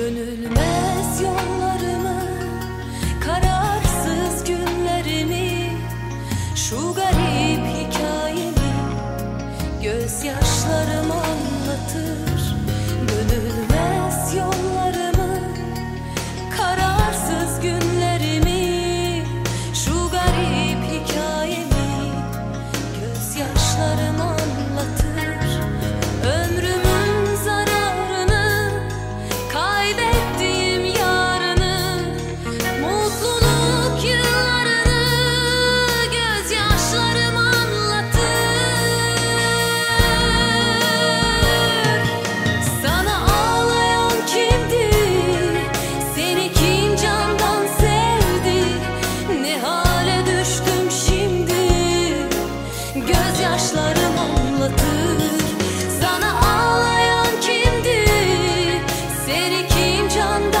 Dönülmez yollarımı Kararsız günlerimi Şu garip hikayemi Gözyaşlarıma 长大。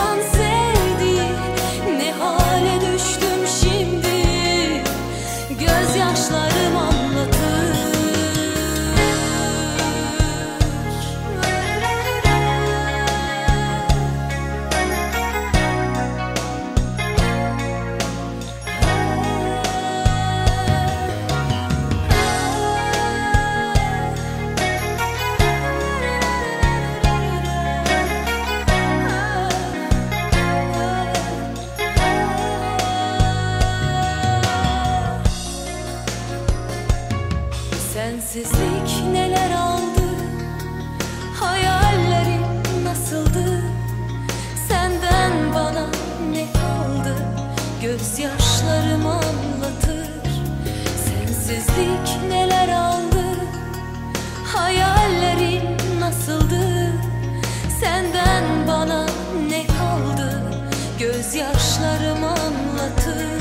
Sensizlik neler aldı? Hayallerim nasıldı? Senden bana ne kaldı? Gözyaşlarım anlatır. Sensizlik neler aldı? Hayallerim nasıldı? Senden bana ne kaldı? Gözyaşlarım anlatır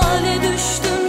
hale düştüm.